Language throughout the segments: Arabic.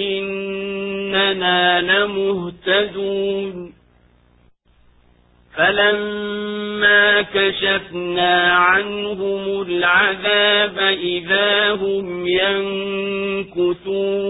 إننا لمهتدون. فلما كشفنا عنهم العذاب إذا هم ينكثون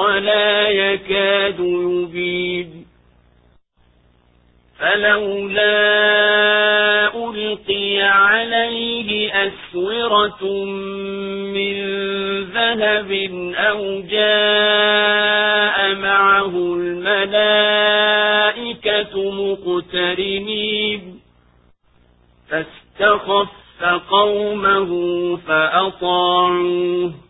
ولا يكاد يبين فلولا ألقي عليه أسورة من ذهب أو جاء معه الملائكة مقترنين. فاستخف قومه فأطاعوه.